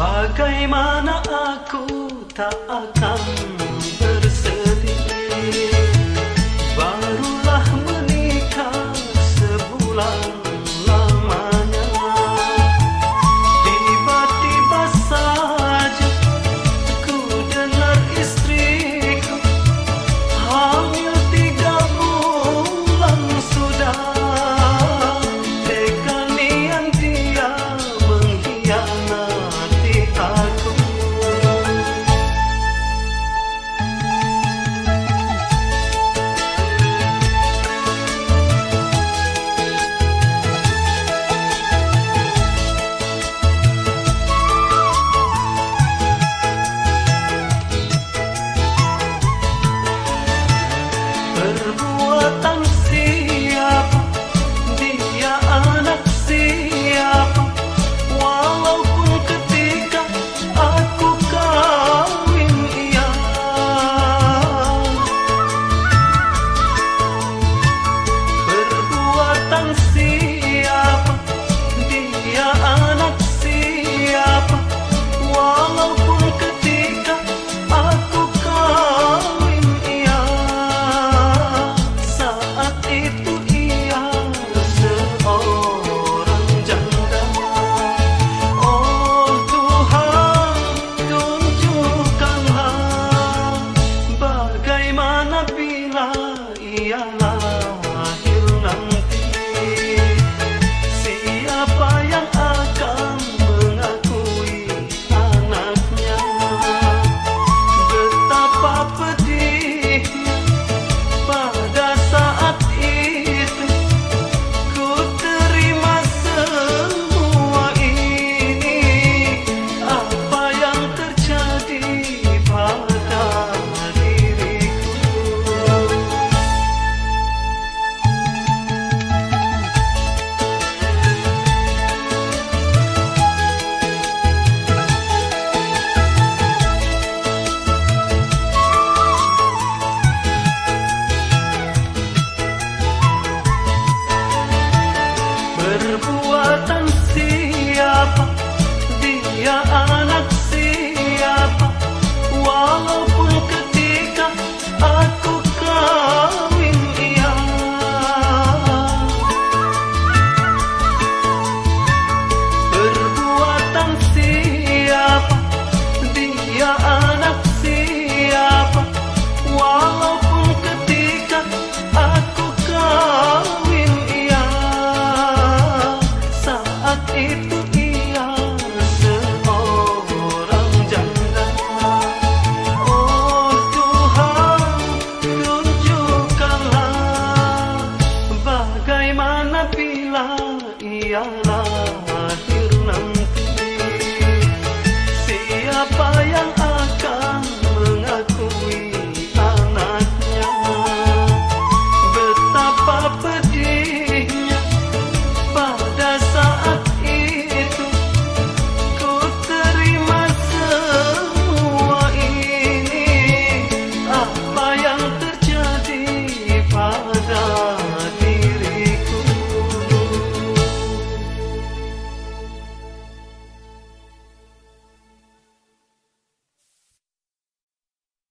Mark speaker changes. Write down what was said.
Speaker 1: Bagaimana aku tak akan يوم perbuatan siapa? Dia anak young love.